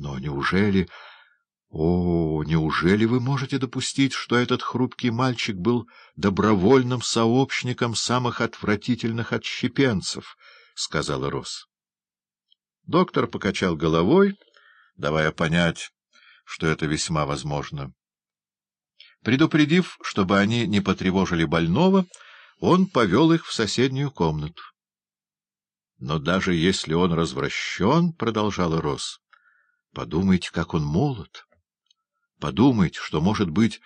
Но неужели... О, неужели вы можете допустить, что этот хрупкий мальчик был добровольным сообщником самых отвратительных отщепенцев? — сказала Рос. Доктор покачал головой, давая понять, что это весьма возможно. Предупредив, чтобы они не потревожили больного, он повел их в соседнюю комнату. — Но даже если он развращен, — продолжала Рос, — подумайте, как он молод. Подумайте, что, может быть,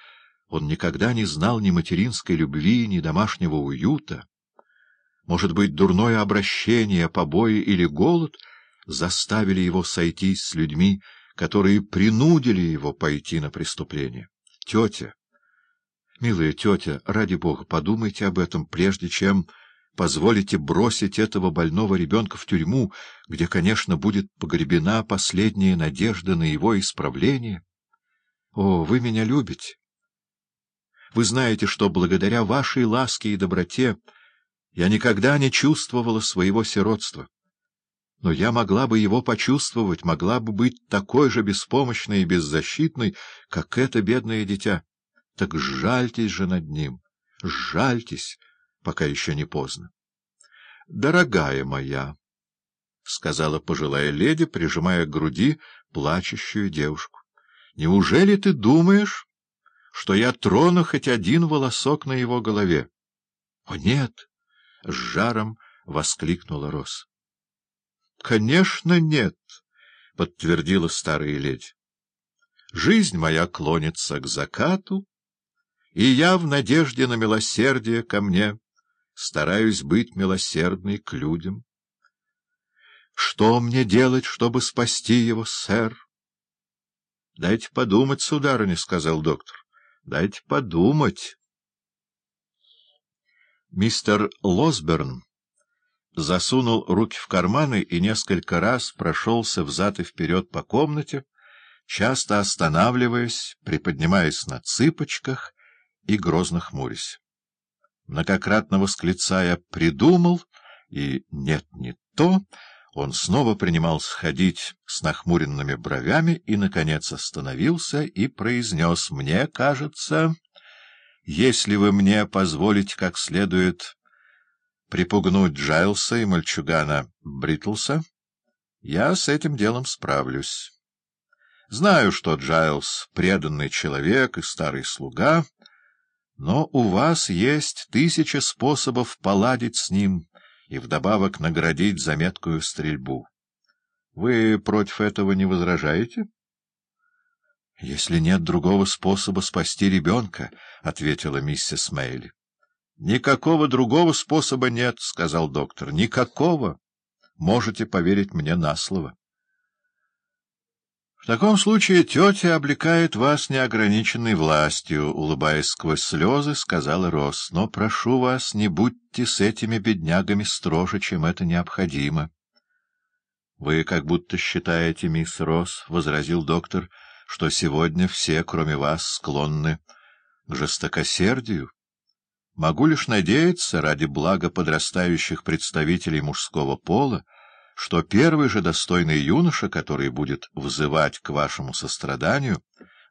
он никогда не знал ни материнской любви, ни домашнего уюта. Может быть, дурное обращение, побои или голод заставили его сойтись с людьми, которые принудили его пойти на преступление. Тетя, милая тетя, ради бога, подумайте об этом, прежде чем позволите бросить этого больного ребенка в тюрьму, где, конечно, будет погребена последняя надежда на его исправление. О, вы меня любите! Вы знаете, что благодаря вашей ласке и доброте я никогда не чувствовала своего сиротства. Но я могла бы его почувствовать, могла бы быть такой же беспомощной и беззащитной, как это бедное дитя. Так жальтесь же над ним, жальтесь, пока еще не поздно. — Дорогая моя, — сказала пожилая леди, прижимая к груди плачущую девушку. Неужели ты думаешь, что я трону хоть один волосок на его голове? — О, нет! — с жаром воскликнула Рос. — Конечно, нет! — подтвердила старая леди. — Жизнь моя клонится к закату, и я в надежде на милосердие ко мне стараюсь быть милосердной к людям. — Что мне делать, чтобы спасти его, сэр? — Дайте подумать, сударыня, — сказал доктор. — Дайте подумать. Мистер Лосберн засунул руки в карманы и несколько раз прошелся взад и вперед по комнате, часто останавливаясь, приподнимаясь на цыпочках и грозно хмурясь. Многократно восклицая «придумал» и «нет, не то», он снова принимался ходить с нахмуренными бровями и, наконец, остановился и произнес «Мне кажется, если вы мне позволите как следует припугнуть Джайлса и мальчугана Бритлса, я с этим делом справлюсь. Знаю, что Джайлс — преданный человек и старый слуга, но у вас есть тысяча способов поладить с ним» и вдобавок наградить за меткую стрельбу. Вы против этого не возражаете? — Если нет другого способа спасти ребенка, — ответила миссис Мейли. — Никакого другого способа нет, — сказал доктор. — Никакого. Можете поверить мне на слово. — В таком случае тетя облекает вас неограниченной властью, — улыбаясь сквозь слезы, сказала Рос. — Но прошу вас, не будьте с этими беднягами строже, чем это необходимо. — Вы как будто считаете, мисс Рос, — возразил доктор, — что сегодня все, кроме вас, склонны к жестокосердию. Могу лишь надеяться, ради блага подрастающих представителей мужского пола, что первый же достойный юноша, который будет взывать к вашему состраданию,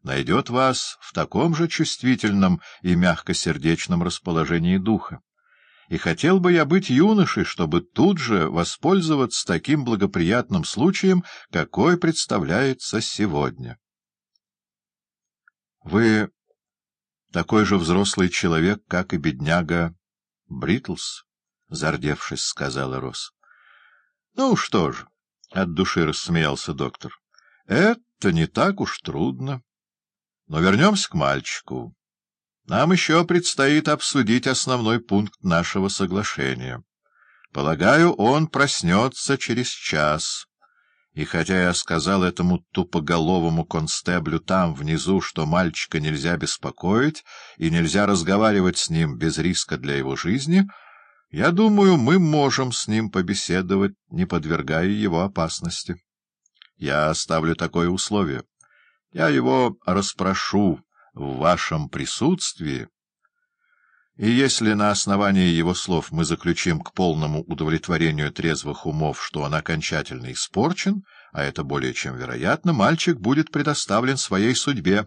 найдет вас в таком же чувствительном и мягкосердечном расположении духа. И хотел бы я быть юношей, чтобы тут же воспользоваться таким благоприятным случаем, какой представляется сегодня. Вы такой же взрослый человек, как и бедняга Бритлс, — зардевшись, сказала Росс. — Ну что ж, — от души рассмеялся доктор, — это не так уж трудно. Но вернемся к мальчику. Нам еще предстоит обсудить основной пункт нашего соглашения. Полагаю, он проснется через час. И хотя я сказал этому тупоголовому констеблю там, внизу, что мальчика нельзя беспокоить и нельзя разговаривать с ним без риска для его жизни, — я думаю, мы можем с ним побеседовать, не подвергая его опасности. Я оставлю такое условие. Я его расспрошу в вашем присутствии, И если на основании его слов мы заключим к полному удовлетворению трезвых умов, что он окончательно испорчен, а это более чем вероятно, мальчик будет предоставлен своей судьбе,